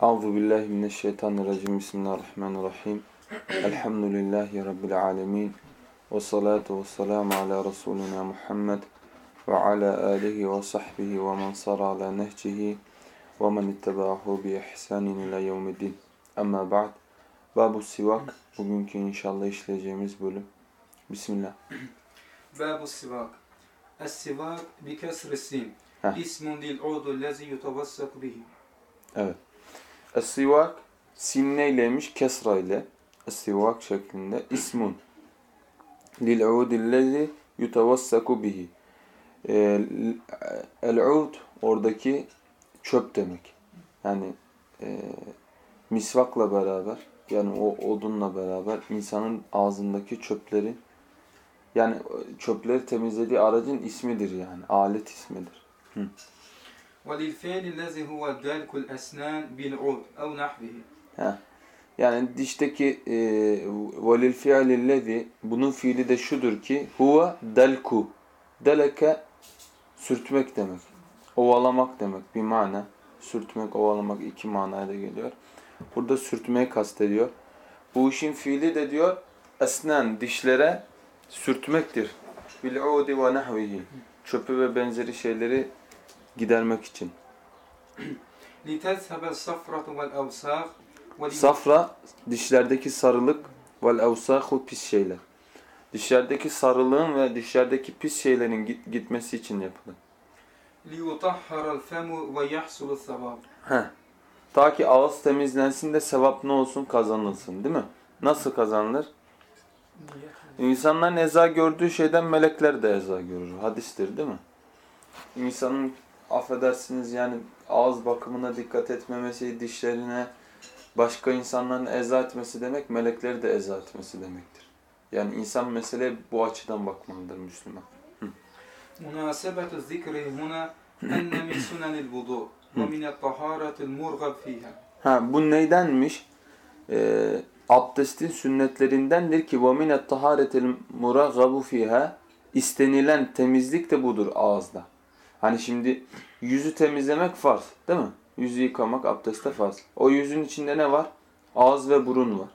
Auzu billahi mineşşeytanirracim. Bismillahirrahmanirrahim. Elhamdülillahi rabbil alamin. Ve salatu vesselamu ala rasulina Muhammed ve ala alihi ve sahbihi ve men sara ala nehcihi ve men ittaba'ahu bi ihsanin ila yevmiddin. Amma ba'd. Babu sivak bugünkü inşallah işleyeceğimiz bölüm. Bismillah. Babu sivak. Es-sivak bi kesri sin. İsmun dil udu lezi yutavassak bihi. Evet. Es-sivak sinneyleymiş kesra ile es-sivak şeklinde ismun lil'udillezi yutavassaku bihi Ee, el-ud oradaki çöp demek. Yani e, misvakla beraber yani o odunla beraber insanın ağzındaki çöpleri yani çöpleri temizlediği aracın ismidir yani. Alet ismidir. وللفعل الذي هو دلك الأسنان بالعود أو نحوه Heh. Yani dişteki e, velil fi'lillezi bunun fiili de şudur ki huve delku. Deleke sürtmek demek. Ovalamak demek bir mana. Sürtmek, ovalamak iki manaya da geliyor. Burada sürtmeyi kastediyor. Bu işin fiili de diyor esnen dişlere sürtmektir. Bil'udi ve nahvihi. Çöpü ve benzeri şeyleri gidermek için. لتذهب الصفرة والأوساخ ولي- Safra dişlerdeki sarılık vel evsahu pis şeyler. Dişlerdeki sarılığın ve dişlerdeki pis şeylerin git- gitmesi için yapılır. ليطهر الفم ويحصل الثواب Heh. Ta ki ağız temizlensin de sevap ne olsun kazanılsın değil mi? Nasıl kazanılır? İnsanların eza gördüğü şeyden melekler de eza görür. Hadistir değil mi? İnsanın affedersiniz yani ağız bakımına dikkat etmemesi, dişlerine başka insanların eza etmesi demek, melekleri de eza etmesi demektir. Yani insan mesele bu açıdan bakmalıdır Müslüman. مناسبة الذكر هنا أن من سنن الوضوء ومن الطهارة المرغب فيها Ha bu neydenmiş? Ee, abdestin sünnetlerindendir ki وَمِنَ الطَّهَارَةِ الْمُرَغَّبُ فِيهَا istenilen temizlik de budur ağızda. Hani şimdi yüzü temizlemek farz değil mi? Yüzü yıkamak abdestte farz. O yüzün içinde ne var? Ağız ve burun var.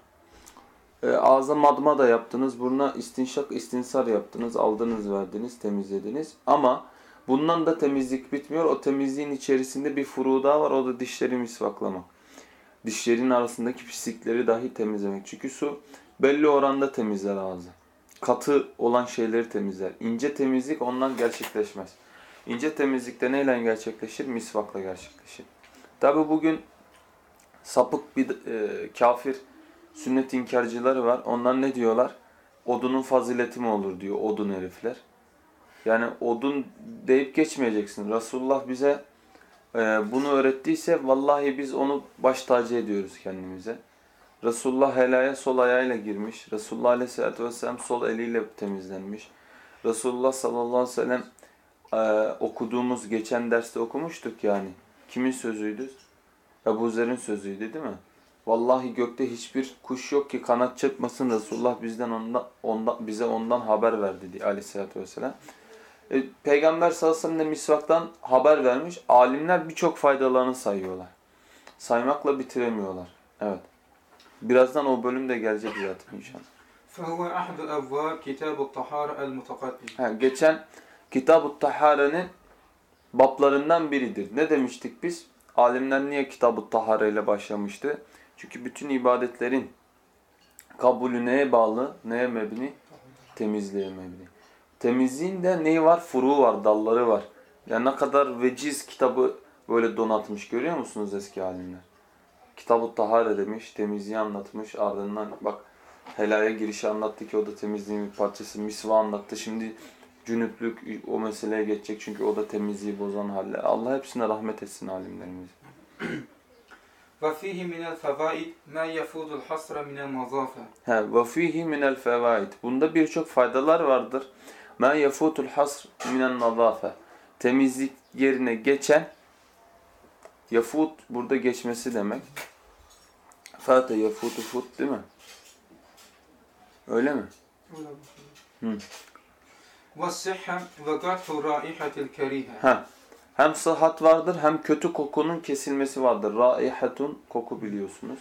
Ee, ağza madma da yaptınız, buruna istinşak, istinsar yaptınız, aldınız, verdiniz, temizlediniz. Ama bundan da temizlik bitmiyor. O temizliğin içerisinde bir furu daha var. O da dişleri misvaklamak. Dişlerin arasındaki pislikleri dahi temizlemek. Çünkü su belli oranda temizler ağzı. Katı olan şeyleri temizler. İnce temizlik ondan gerçekleşmez. İnce temizlikte neyle gerçekleşir? Misvakla gerçekleşir. Tabi bugün sapık bir e, kafir sünnet inkarcıları var. Onlar ne diyorlar? Odunun fazileti mi olur diyor odun herifler. Yani odun deyip geçmeyeceksin. Resulullah bize e, bunu öğrettiyse vallahi biz onu baş tacı ediyoruz kendimize. Resulullah helaya sol ayağıyla girmiş. Resulullah aleyhissalatü vesselam sol eliyle temizlenmiş. Resulullah sallallahu aleyhi ve sellem e, okuduğumuz geçen derste okumuştuk yani. Kimin sözüydü? Ebu Zer'in sözüydü değil mi? Vallahi gökte hiçbir kuş yok ki kanat çırpmasın Resulullah bizden ondan, ondan bize ondan haber verdi diye aleyhissalatü vesselam. E, Peygamber sallallahu aleyhi ve sellem de misvaktan haber vermiş. Alimler birçok faydalarını sayıyorlar. Saymakla bitiremiyorlar. Evet. Birazdan o bölüm de gelecek zaten inşallah. فهو أحد أبواب كتاب الطهارة المتقدم Ha, geçen Kitab-ı Tahare'nin bablarından biridir. Ne demiştik biz? Alimler niye Kitab-ı Tahare ile başlamıştı? Çünkü bütün ibadetlerin kabulü neye bağlı? Neye mebni? Temizliğe mebni. Temizliğin de neyi var? Furu var, dalları var. Yani ne kadar veciz kitabı böyle donatmış görüyor musunuz eski alimler? Kitab-ı Tahare demiş, temizliği anlatmış. Ardından bak helaya girişi anlattı ki o da temizliğin bir parçası. Misva anlattı. Şimdi cünüplük o meseleye geçecek çünkü o da temizliği bozan haller. Allah hepsine rahmet etsin alimlerimiz. وفيه من الفوائد ما يفوت الحصر من النظافة Ha, ve fihi minel fevaid. Bunda birçok faydalar vardır. Ma yafutul hasr minen nazafe. Temizlik yerine geçen yafut burada geçmesi demek. Fate yafutu fut değil mi? Öyle mi? Hı. والصحة وقطع رائحة الكريهة Ha. Hem sıhhat vardır hem kötü kokunun kesilmesi vardır. Raihatun koku biliyorsunuz.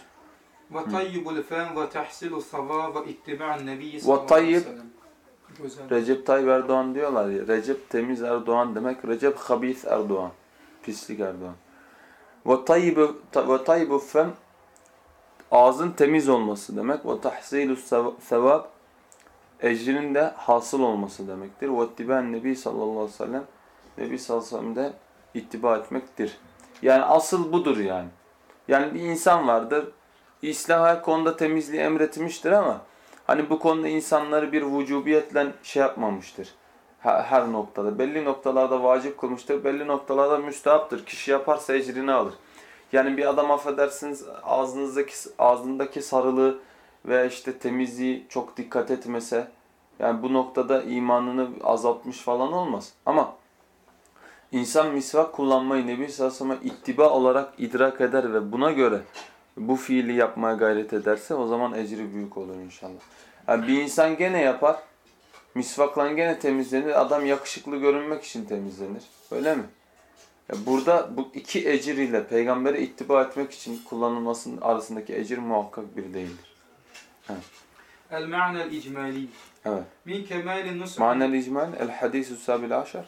وطيب الفم وتحصيل الصواب واتباع النبي صلى الله وطيب عليه وسلم Güzel. Recep Tayyip Erdoğan diyorlar ya. Recep temiz Erdoğan demek. Recep habis Erdoğan. Pislik Erdoğan. Ve tayyibu ve tayyibu fem ağzın temiz olması demek. Ve tahsilu ecrinin de hasıl olması demektir. İttiben Nebi sallallahu aleyhi ve sellem Nebi sallallahu aleyhi ve sellem de ittiba etmektir. Yani asıl budur yani. Yani bir insan vardır. İslam her konuda temizliği emretmiştir ama Hani bu konuda insanları bir vücubiyetle şey yapmamıştır. Her, her noktada. Belli noktalarda vacip kılmıştır. Belli noktalarda müstehaptır. Kişi yaparsa ecrini alır. Yani bir adam affedersiniz ağzınızdaki, ağzındaki sarılığı ve işte temizliği çok dikkat etmese yani bu noktada imanını azaltmış falan olmaz. Ama insan misvak kullanmayı Nebi sallallahu aleyhi ve ittiba olarak idrak eder ve buna göre bu fiili yapmaya gayret ederse o zaman ecri büyük olur inşallah. Yani bir insan gene yapar, misvakla gene temizlenir, adam yakışıklı görünmek için temizlenir. Öyle mi? Burada bu iki ecir ile peygambere ittiba etmek için kullanılmasının arasındaki ecir muhakkak bir değildir. المعنى الإجمالي. من كمال النصح icmal el hadisu sabil aşar.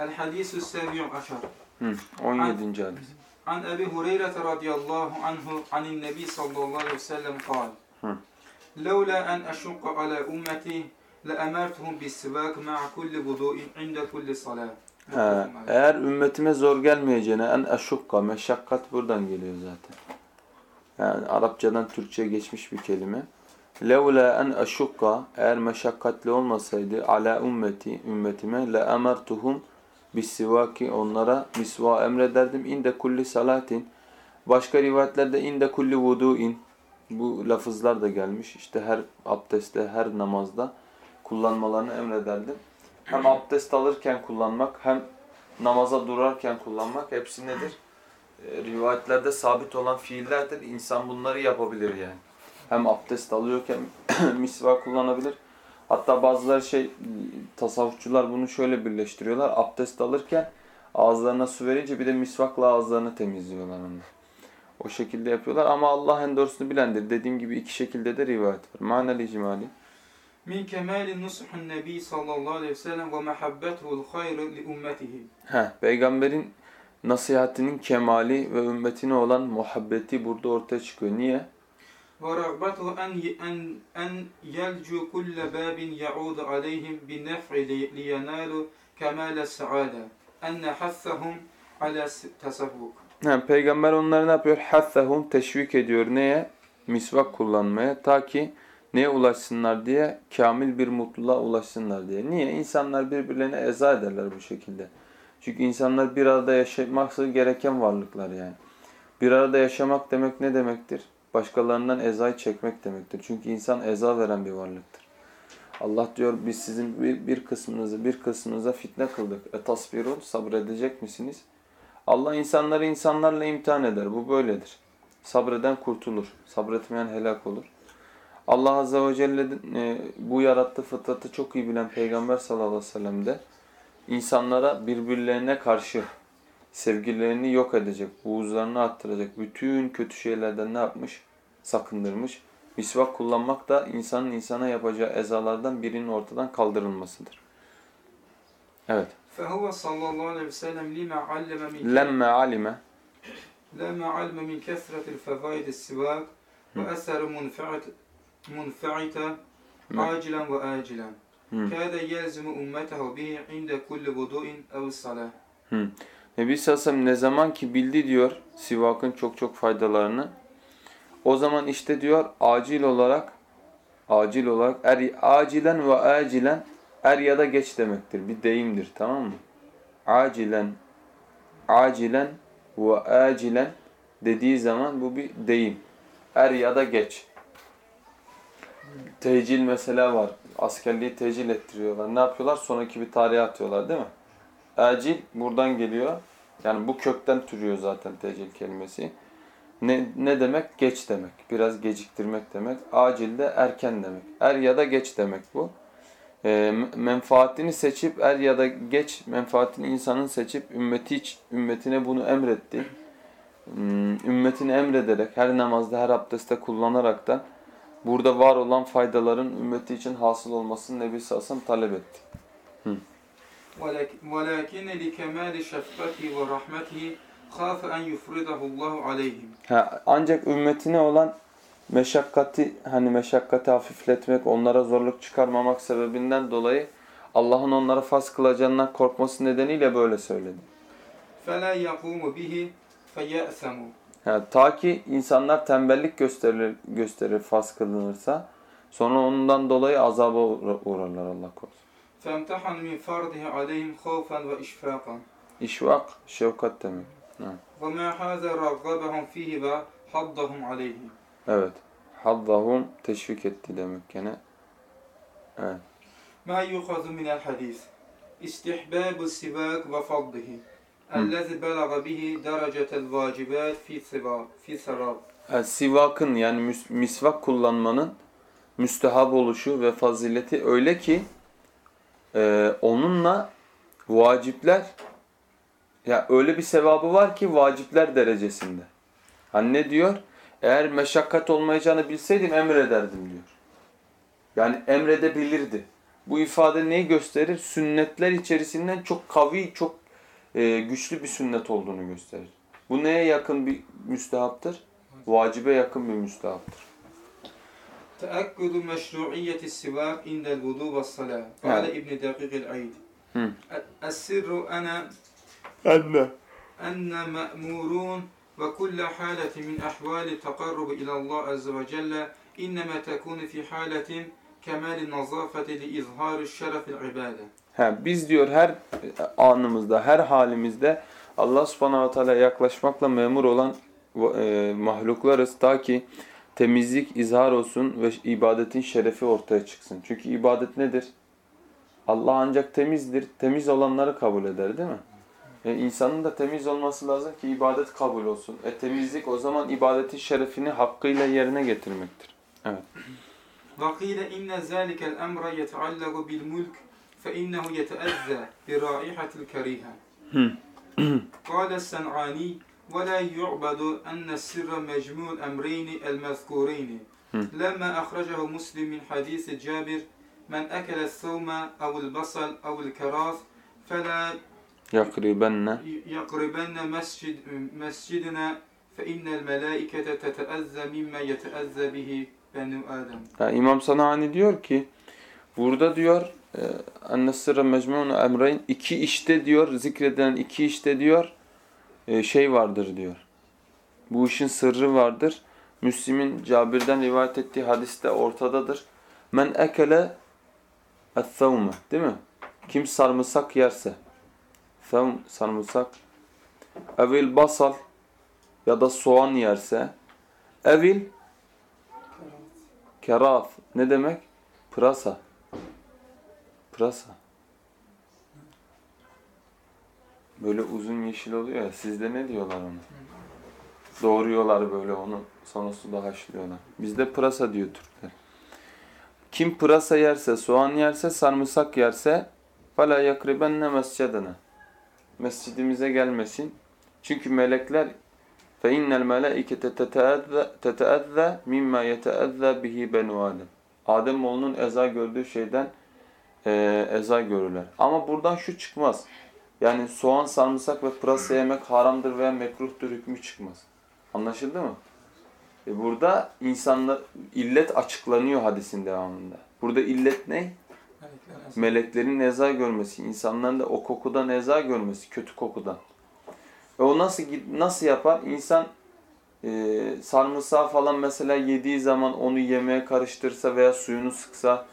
الحديث السابع عشر Hı, 17. hadis. عن أبي هريرة رضي الله عنه عن النبي صلى الله عليه وسلم قال. لولا أن أشق على أمتي لأمرتهم بالسواك مع كل وضوء عند كل صلاة He, eğer ümmetime zor gelmeyeceğine en eşukka, meşakkat buradan geliyor zaten. Yani Arapçadan Türkçe'ye geçmiş bir kelime. Levla en eşukka, eğer meşakkatli olmasaydı ala ümmeti, ümmetime le emertuhum bisivaki, onlara misva emrederdim. inde kulli salatin. Başka rivayetlerde inde kulli vudu'in. Bu lafızlar da gelmiş. İşte her abdestte, her namazda kullanmalarını emrederdim hem abdest alırken kullanmak hem namaza durarken kullanmak hepsi nedir? E, rivayetlerde sabit olan fiillerdir. İnsan bunları yapabilir yani. Hem abdest alıyorken misvak kullanabilir. Hatta bazıları şey tasavvufçular bunu şöyle birleştiriyorlar. Abdest alırken ağızlarına su verince bir de misvakla ağızlarını temizliyorlar onu. O şekilde yapıyorlar ama Allah en doğrusunu bilendir. Dediğim gibi iki şekilde de rivayet var. Maneli icmali من كمال نصح النبي صلى الله عليه وسلم ومحبته الخير لأمته Heh, peygamberin nasihatinin kemali ve ümmetine olan muhabbeti burada ortaya çıkıyor. Niye? ورغبته أن أن أن يلجو كل باب يعود عليهم بالنفع لي- لينالوا كمال السعادة أن حثهم على التسوق He, peygamber onları ne yapıyor? Hathahum teşvik ediyor. Neye? Misvak kullanmaya. Ta ki neye ulaşsınlar diye? Kamil bir mutluluğa ulaşsınlar diye. Niye? İnsanlar birbirlerine eza ederler bu şekilde. Çünkü insanlar bir arada yaşaması gereken varlıklar yani. Bir arada yaşamak demek ne demektir? Başkalarından ezayı çekmek demektir. Çünkü insan eza veren bir varlıktır. Allah diyor biz sizin bir kısmınızı bir kısmınıza fitne kıldık. E tasbirun sabredecek misiniz? Allah insanları insanlarla imtihan eder. Bu böyledir. Sabreden kurtulur. Sabretmeyen helak olur. Allah Azze ve Celle e, bu yarattığı fıtratı çok iyi bilen Peygamber sallallahu aleyhi ve sellem de insanlara birbirlerine karşı sevgilerini yok edecek, buğuzlarını attıracak, bütün kötü şeylerden ne yapmış? Sakındırmış. Misvak kullanmak da insanın insana yapacağı ezalardan birinin ortadan kaldırılmasıdır. Evet. فهو صلى الله عليه وسلم لما علم من Lemme alime لما علم من كثرة الفوائد السواك وأثر منفعة منفعة munfa'ita acilen ve acilen. Kâde yelzimu ummetehu bihi inde kulli vudu'in ev salah. Nebi Sassam ne zaman ki bildi diyor sivakın çok çok faydalarını. O zaman işte diyor acil olarak acil olarak er, acilen ve acilen er ya da geç demektir. Bir deyimdir tamam mı? Acilen acilen ve acilen dediği zaman bu bir deyim. Er ya da geç. Tecil mesela var. Askerliği tecil ettiriyorlar. Ne yapıyorlar? Sonraki bir tarihe atıyorlar değil mi? Acil buradan geliyor. Yani bu kökten türüyor zaten tecil kelimesi. Ne, ne demek? Geç demek. Biraz geciktirmek demek. Acil de erken demek. Er ya da geç demek bu. E, menfaatini seçip er ya da geç menfaatini insanın seçip ümmeti hiç, ümmetine bunu emretti. Hmm, Ümmetini emrederek her namazda her abdestte kullanaraktan burada var olan faydaların ümmeti için hasıl olmasını Nebi Sasım talep etti. ولكن ولكن لكمال شفقته ورحمته خاف أن يفرضه الله عليهم Ha, ancak ümmetine olan meşakkati hani meşakkati hafifletmek, onlara zorluk çıkarmamak sebebinden dolayı Allah'ın onlara farz kılacağından korkması nedeniyle böyle söyledi. فلا يقوم به فيأثم Ha, ta ki insanlar tembellik gösterir, gösterir farz kılınırsa sonra ondan dolayı azaba uğra- uğrarlar Allah korusun. فامتحن من فرضه عليهم خوفا وإشفاقا İşvak, şefkat demek. وما هذا رغبهم فيه وحضهم عليه Evet. Haddahum teşvik etti demek gene. Evet. ما يؤخذ من الحديث استحباب السواك وفضله الذي Ellezî belâga bihi derecetel vâcibât fi sirâb. Sivakın yani misvak kullanmanın müstehab oluşu ve fazileti öyle ki e, onunla vacipler ya öyle bir sevabı var ki vacipler derecesinde. Hani ne diyor? Eğer meşakkat olmayacağını bilseydim emrederdim diyor. Yani emredebilirdi. Bu ifade neyi gösterir? Sünnetler içerisinden çok kavi, çok e, güçlü bir sünnet olduğunu gösterir. Bu neye yakın bir müstehaptır? Vacibe yakın bir müstehaptır. تأكد مشروعية السواك عند الوضوء والصلاة قال نعم. ابن دقيق العيد مم. السر أنا Anne. أن مأمورون وكل حالة من أحوال التقرب إلى الله عز وجل إنما تكون في حالة كمال النظافة لإظهار الشرف العبادة Ha, biz diyor her anımızda, her halimizde Allah subhanahu ve teala yaklaşmakla memur olan e, mahluklarız. Ta ki temizlik izhar olsun ve ibadetin şerefi ortaya çıksın. Çünkü ibadet nedir? Allah ancak temizdir. Temiz olanları kabul eder değil mi? E, insanın da temiz olması lazım ki ibadet kabul olsun. E temizlik o zaman ibadetin şerefini hakkıyla yerine getirmektir. وقيل إن ذلك الأمر يتعلق بالملك فإنه يتأذى برائحة الكريهة. قال السنعاني ولا يعبد أن السر مجموع الأمرين المذكورين. لما أخرجه مسلم من حديث جابر من أكل الثوم أو البصل أو الكراث فلا Yakribenne. يقربن مسجد مسجدنا فإن الملائكة تتأذى مما يتأذى به بنو آدم. Yani İmam Sanani diyor ki burada diyor Ennessırra mecmu'un emreyn iki işte diyor zikredilen iki işte diyor e, şey vardır diyor. Bu işin sırrı vardır. Müslim'in Cabir'den rivayet ettiği hadiste ortadadır. Men ekele et-thawme değil mi? Kim sarımsak yerse Thavm sarımsak evil basal ya da soğan yerse evil Keraf ne demek? Pırasa. Pırasa. Böyle uzun yeşil oluyor ya. Sizde ne diyorlar ona? Doğruyorlar böyle onu. Sonra suda haşlıyorlar. Bizde pırasa diyor Türkler. Kim pırasa yerse, soğan yerse, sarımsak yerse فَلَا يَقْرِبَنَّ مَسْجَدَنَا Mescidimize gelmesin. Çünkü melekler فَاِنَّ الْمَلَائِكَةَ تَتَأَذَّى مِمَّا يَتَأَذَّى بِهِ بَنُوا آدَمْ Ademoğlunun eza gördüğü şeyden e, eza görürler. Ama buradan şu çıkmaz. Yani soğan, sarımsak ve pırasa yemek haramdır veya mekruhtur hükmü çıkmaz. Anlaşıldı mı? E burada insanlar illet açıklanıyor hadisin devamında. Burada illet ne? Meleklerin eza görmesi, insanların da o kokudan eza görmesi, kötü kokudan. E o nasıl nasıl yapar? İnsan e, sarımsağı falan mesela yediği zaman onu yemeğe karıştırsa veya suyunu sıksa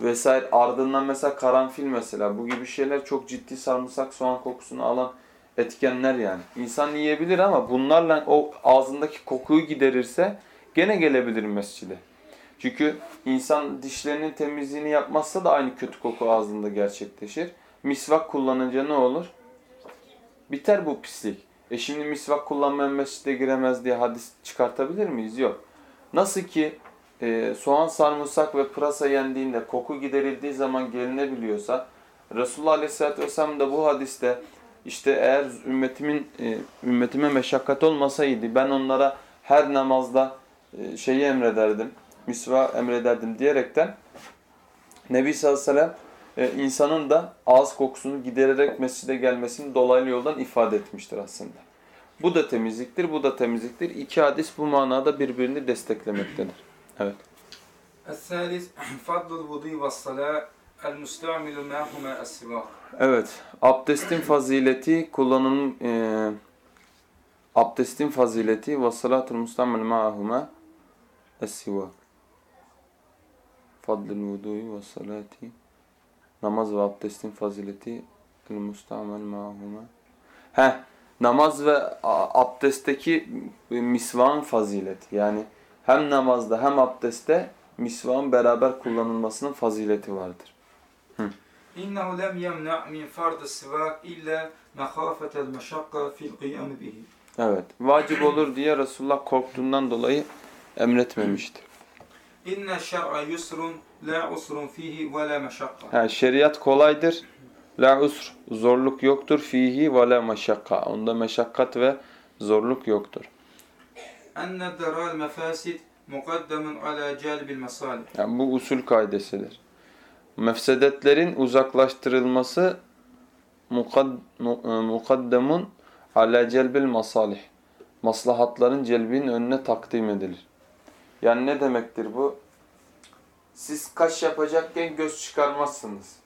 vesaire ardından mesela karanfil mesela bu gibi şeyler çok ciddi sarımsak soğan kokusunu alan etkenler yani. İnsan yiyebilir ama bunlarla o ağzındaki kokuyu giderirse gene gelebilir mescide. Çünkü insan dişlerinin temizliğini yapmazsa da aynı kötü koku ağzında gerçekleşir. Misvak kullanınca ne olur? Biter bu pislik. E şimdi misvak kullanmayan mescide giremez diye hadis çıkartabilir miyiz? Yok. Nasıl ki e, soğan, sarımsak ve pırasa yendiğinde koku giderildiği zaman gelinebiliyorsa Resulullah Aleyhisselatü Vesselam da bu hadiste işte eğer ümmetimin e, ümmetime meşakkat olmasaydı ben onlara her namazda e, şeyi emrederdim, misva emrederdim diyerekten Nebi sallallahu aleyhi ve sellem e, insanın da ağız kokusunu gidererek mescide gelmesini dolaylı yoldan ifade etmiştir aslında. Bu da temizliktir, bu da temizliktir. İki hadis bu manada birbirini desteklemektedir. Evet. Es-salis fadlul vudu ve salâ el-müstamilu mâhumâ es Evet. Abdestin fazileti kullanım e, abdestin fazileti ve salatul mustamil ma'ahuma es-sivâk. Fadlul vudu ve salati namaz ve abdestin fazileti el-mustamil ma'ahuma. Heh. Namaz ve abdestteki misvan fazileti. Yani hem namazda hem abdestte misvan beraber kullanılmasının fazileti vardır. İnnehu lem yemna min fardı sivak illa mehafetel meşakka fil kıyamı bihi. Evet. Vacip olur diye Resulullah korktuğundan dolayı emretmemiştir. İnne şer'a yusrun la usrun fihi ve la meşakka. Ha, şeriat kolaydır. La usr zorluk yoktur fihi ve la meşakka. Onda meşakkat ve zorluk yoktur enne deral mefasid mukaddemun ala celbil mesalih. Yani bu usul kaidesidir. Mefsedetlerin uzaklaştırılması mukaddemun e, ala celbil masalih. Maslahatların celbinin önüne takdim edilir. Yani ne demektir bu? Siz kaş yapacakken göz çıkarmazsınız.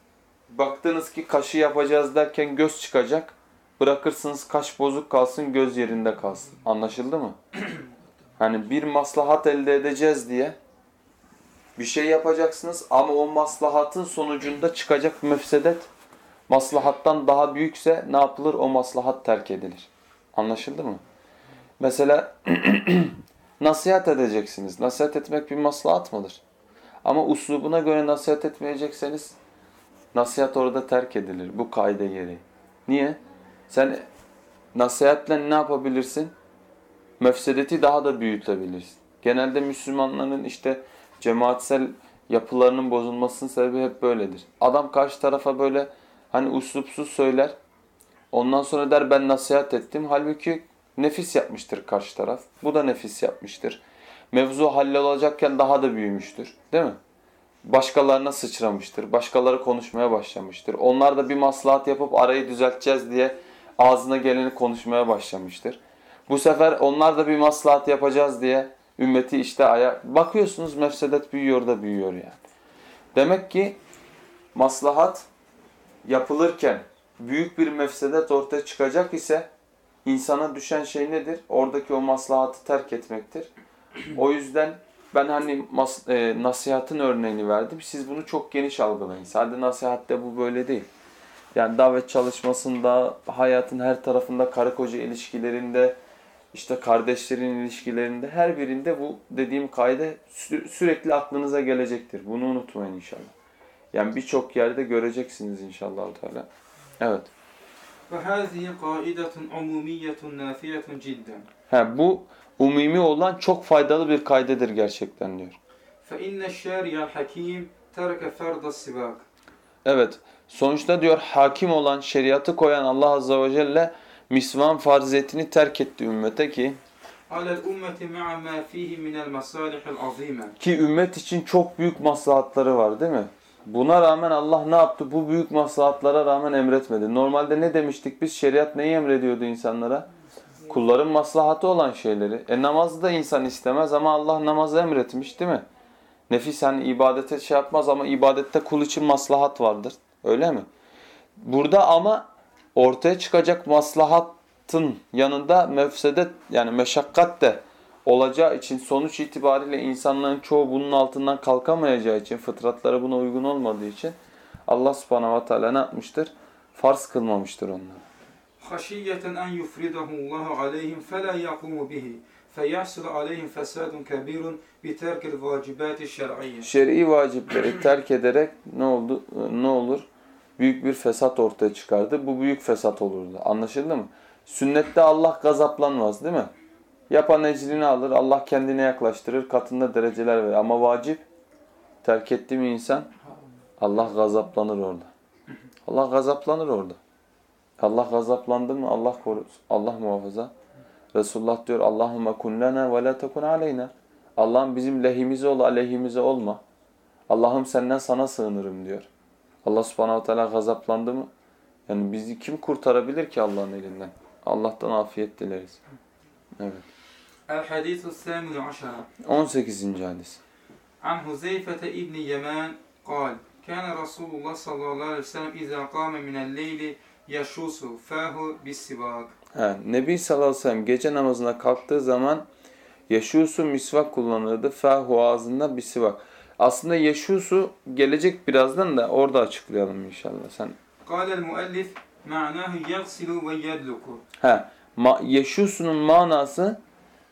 Baktınız ki kaşı yapacağız derken göz çıkacak. Bırakırsınız kaş bozuk kalsın, göz yerinde kalsın. Anlaşıldı mı? Hani bir maslahat elde edeceğiz diye bir şey yapacaksınız ama o maslahatın sonucunda çıkacak mefsedet maslahattan daha büyükse ne yapılır? O maslahat terk edilir. Anlaşıldı mı? Mesela nasihat edeceksiniz. Nasihat etmek bir maslahat mıdır? Ama uslubuna göre nasihat etmeyecekseniz nasihat orada terk edilir. Bu kaide gereği. Niye? Sen nasihatle ne yapabilirsin? Mefsedeti daha da büyütebilirsin. Genelde Müslümanların işte cemaatsel yapılarının bozulmasının sebebi hep böyledir. Adam karşı tarafa böyle hani uslupsuz söyler. Ondan sonra der ben nasihat ettim. Halbuki nefis yapmıştır karşı taraf. Bu da nefis yapmıştır. Mevzu hallolacakken daha da büyümüştür. Değil mi? Başkalarına sıçramıştır. Başkaları konuşmaya başlamıştır. Onlar da bir maslahat yapıp arayı düzelteceğiz diye ağzına geleni konuşmaya başlamıştır. Bu sefer onlar da bir maslahat yapacağız diye ümmeti işte aya bakıyorsunuz mefsedet büyüyor da büyüyor yani. Demek ki maslahat yapılırken büyük bir mefsedet ortaya çıkacak ise insana düşen şey nedir? Oradaki o maslahatı terk etmektir. O yüzden ben hani e, nasihatın örneğini verdim. Siz bunu çok geniş algılayın. Sadece nasihatte bu böyle değil. Yani davet çalışmasında, hayatın her tarafında, karı koca ilişkilerinde, işte kardeşlerin ilişkilerinde her birinde bu dediğim kaide sürekli aklınıza gelecektir. Bunu unutmayın inşallah. Yani birçok yerde göreceksiniz inşallah Teala. Evet. Ha bu umumi olan çok faydalı bir kaydedir gerçekten diyor. Evet. Sonuçta diyor hakim olan şeriatı koyan Allah Azze ve Celle misvan farziyetini terk etti ümmete ki ki ümmet için çok büyük maslahatları var değil mi? Buna rağmen Allah ne yaptı? Bu büyük maslahatlara rağmen emretmedi. Normalde ne demiştik biz? Şeriat neyi emrediyordu insanlara? Kulların maslahatı olan şeyleri. E namazı da insan istemez ama Allah namazı emretmiş değil mi? Nefis hani ibadete şey yapmaz ama ibadette kul için maslahat vardır. Öyle mi? Burada ama ortaya çıkacak maslahatın yanında mefsedet yani meşakkat de olacağı için sonuç itibariyle insanların çoğu bunun altından kalkamayacağı için fıtratları buna uygun olmadığı için Allah subhanahu ve teala ne yapmıştır? Farz kılmamıştır onları. Haşiyeten en yufridahullahu aleyhim fe la yakumu bihi feyasul aleyhim fesadun kebirun bi terkil vacibati. Şer'i vacipleri terk ederek ne oldu ne olur? Büyük bir fesat ortaya çıkardı. Bu büyük fesat olurdu. Anlaşıldı mı? Sünnette Allah gazaplanmaz değil mi? Yapan ecrini alır, Allah kendine yaklaştırır, katında dereceler verir. Ama vacip terk etti mi insan Allah gazaplanır orada. Allah gazaplanır orada. Allah gazaplandı mı Allah korusun. Allah muhafaza. Resulullah diyor Allahümme kun lana ve la tekun aleyna. Allah'ım bizim lehimize ol, aleyhimize olma. Allah'ım senden sana sığınırım diyor. Allah subhanahu teala gazaplandı mı? Yani bizi kim kurtarabilir ki Allah'ın elinden? Allah'tan afiyet dileriz. Evet. الحديث الثامن عشر 18. hadis. عن حذيفة ابن يمان قال كان رسول الله صلى الله عليه وسلم إذا قام من الليل يشوس فاه بالسواك He, Nebi sallallahu aleyhi ve sellem gece namazına kalktığı zaman yeşusu misvak kullanırdı. Fahu ağzında bir sivak. Aslında Yeşus'u gelecek birazdan da orada açıklayalım inşallah. Sen Kâlel muellif ma'nâhu yagsilu ve yedluku. He. Ma Yeşus'un manası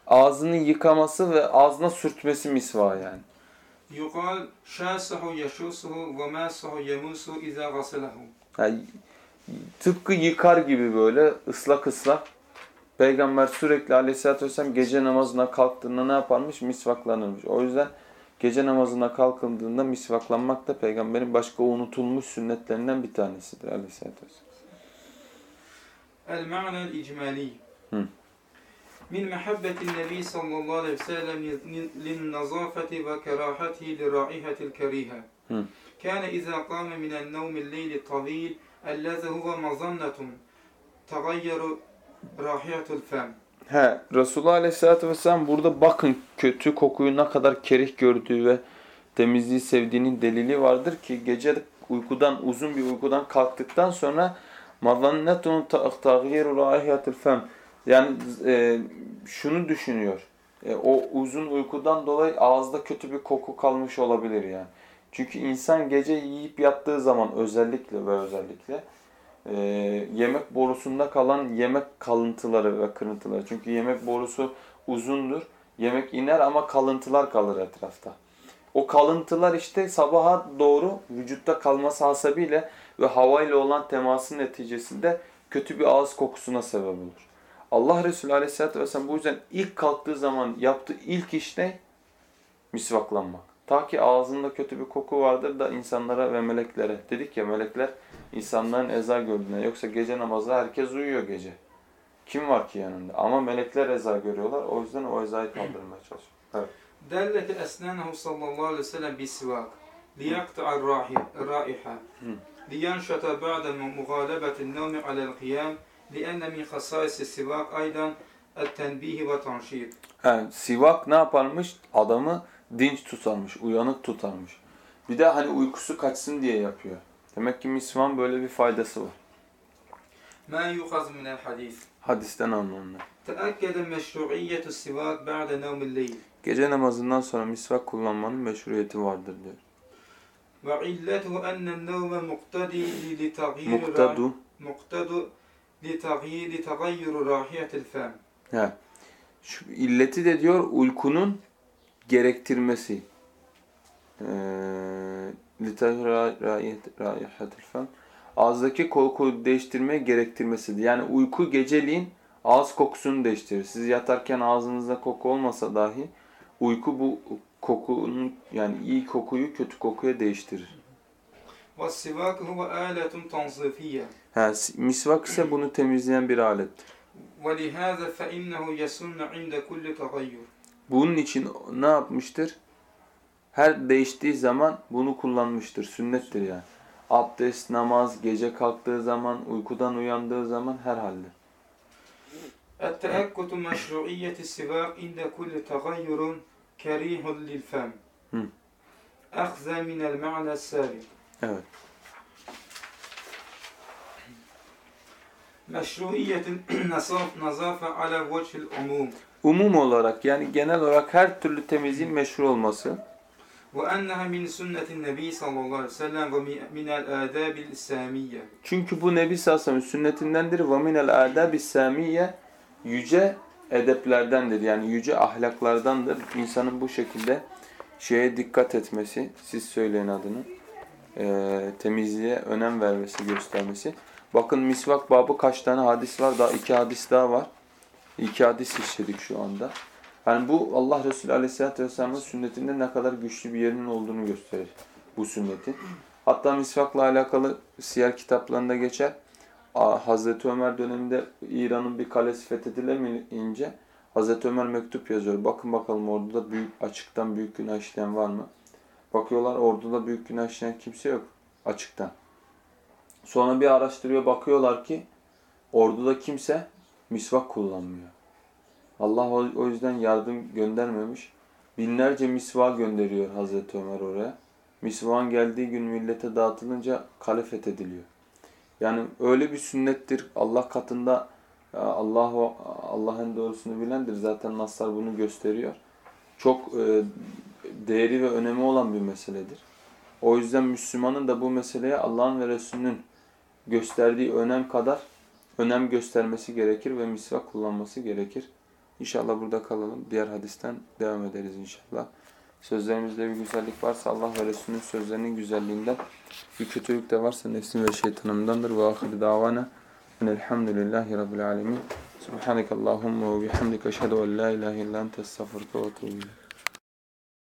ağzını yıkaması ve ağzına sürtmesi misva yani. Yukal şâsahu yeşusuhu ve mâsahu yemusu izâ gasilahu. Tıpkı yıkar gibi böyle ıslak ıslak. Peygamber sürekli aleyhissalatü vesselam gece namazına kalktığında ne yaparmış? Misvaklanırmış. O yüzden Gece namazına kalkıldığında misvaklanmak da peygamberin başka unutulmuş sünnetlerinden bir tanesidir aleyhissalatü vesselam. El-ma'nel icmali. Min mehabbetin nebi sallallahu aleyhi ve sellem lin nazafeti ve kerahati li raihatil keriha. Kâne izâ kâme minel nevmil leyli tavîl ellezâ huve mazannetun tagayyaru rahiyatul fem. He, Resulullah Aleyhisselatü Vesselam burada bakın kötü kokuyu ne kadar kerih gördüğü ve temizliği sevdiğinin delili vardır ki gece uykudan uzun bir uykudan kalktıktan sonra mazannetun tagyiru raihatil fem yani e, şunu düşünüyor. E, o uzun uykudan dolayı ağızda kötü bir koku kalmış olabilir yani. Çünkü insan gece yiyip yattığı zaman özellikle ve özellikle e, yemek borusunda kalan yemek kalıntıları ve kırıntıları. Çünkü yemek borusu uzundur. Yemek iner ama kalıntılar kalır etrafta. O kalıntılar işte sabaha doğru vücutta kalması hasebiyle ve havayla olan temasın neticesinde kötü bir ağız kokusuna sebep olur. Allah Resulü Aleyhisselatü Vesselam bu yüzden ilk kalktığı zaman yaptığı ilk iş ne? Misvaklanmak. Ta ki ağzında kötü bir koku vardır da insanlara ve meleklere. Dedik ya melekler insanların eza gördüğüne. Yoksa gece namazda herkes uyuyor gece. Kim var ki yanında? Ama melekler eza görüyorlar. O yüzden o ezayı kaldırmaya çalışıyor. Evet. Delleke esnenehu sallallahu aleyhi ve sellem bisivak. Liyaktı'ar raiha. Liyanşata ba'de muğalebetin nevmi alel kıyam. Lienne min hasaisi sivak aydan et-tenbihi ve tanşid. Yani sivak ne yaparmış? Adamı dinç tutarmış, uyanık tutarmış. Bir de hani uykusu kaçsın diye yapıyor. Demek ki misvan böyle bir faydası var. ما يؤخذ من الحديث Hadisten anlamında. تأكد مشروعية السواك بعد نوم الليل Gece namazından sonra misvak kullanmanın meşruiyeti vardır diyor. وعلته أن النوم مقتدي لتغيير Muktadu. مقتد لتغيير لتغير رائحة الفم He. Şu illeti de diyor uykunun gerektirmesi. Ee, Litahrayihatil fem. Ağızdaki koku değiştirmeye gerektirmesidir. Yani uyku geceliğin ağız kokusunu değiştirir. Siz yatarken ağzınızda koku olmasa dahi uyku bu kokunun yani iyi kokuyu kötü kokuya değiştirir. والسواك هو آلة تنظيفية Ha, misvak ise bunu temizleyen bir alettir. ولهذا فإنه يسن عند كل تغير Bunun için ne yapmıştır? Her değiştiği zaman bunu kullanmıştır. Sünnettir yani. Abdest, namaz, gece kalktığı zaman, uykudan uyandığı zaman herhalde. التأكد مشروعية السواك عند كل تغير كريه للفم هم. أخذ من المعنى السابق Evet. مشروعية النظافة نظافة على وجه العموم Umum olarak yani genel olarak her türlü temizliğin meşru olması. وأنها من سنة النبي صلى الله عليه وسلم ومن الآداب الإسلامية Çünkü bu Nebi sallallahu aleyhi ve sellem sünnetindendir. وَمِنَ الْاَدَابِ السَّامِيَّ Yüce edeplerdendir. Yani yüce ahlaklardandır. İnsanın bu şekilde şeye dikkat etmesi, siz söyleyin adını, eee, temizliğe önem vermesi, göstermesi. Bakın misvak babı kaç tane hadis var? Daha iki hadis daha var. İki hadis işledik şu anda. Yani bu Allah Resulü Aleyhisselatü Vesselam'ın sünnetinde ne kadar güçlü bir yerinin olduğunu gösterir bu sünnetin. Hatta misvakla alakalı siyer kitaplarında geçer. Hazreti Ömer döneminde İran'ın bir kalesi fethedilemeyince Hazreti Ömer mektup yazıyor. Bakın bakalım orduda büyük açıktan büyük günah işleyen var mı? Bakıyorlar orduda büyük günah işleyen kimse yok açıktan. Sonra bir araştırıyor bakıyorlar ki orduda kimse misvak kullanmıyor. Allah o yüzden yardım göndermemiş. Binlerce misvak gönderiyor Hazreti Ömer oraya. Misvakın geldiği gün millete dağıtılınca kale fethediliyor. Yani öyle bir sünnettir. Allah katında Allah Allah'ın doğrusunu bilendir. Zaten naslar bunu gösteriyor. Çok e, değeri ve önemi olan bir meseledir. O yüzden Müslümanın da bu meseleye Allah'ın ve Resulünün gösterdiği önem kadar önem göstermesi gerekir ve misvak kullanması gerekir. İnşallah burada kalalım. Diğer hadisten devam ederiz inşallah. Sözlerimizde bir güzellik varsa Allah ve Resulünün sözlerinin güzelliğinden, bir kötülük de varsa nefsim ve şeytanımdandır. Ve ahir davana enelhamdülillahi rabbil alemin. Subhanekallahumma ve bihamdike eşhedü en la ilahe illa ente estağfurke ve.